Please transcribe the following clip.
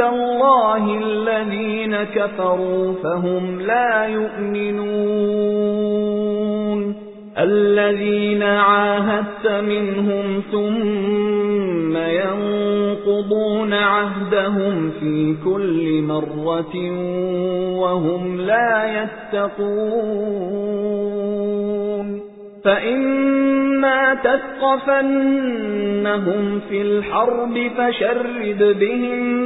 اللَّهِ الَّذِينَ كَفَرُوا فَهُمْ لَا يُؤْمِنُونَ. الَّذِينَ عَاهَدتَّ مِنْهُمْ ثُمَّ يَنقُضُونَ عَهْدَهُمْ في كُلِّ مَرَّةٍ وَهُمْ لَا يَتَّقُونَ. فَإِمَّا تَثْقَفَنَّهُمْ فِي الْحَرْبِ فَشَرِّدْ بِهِمْ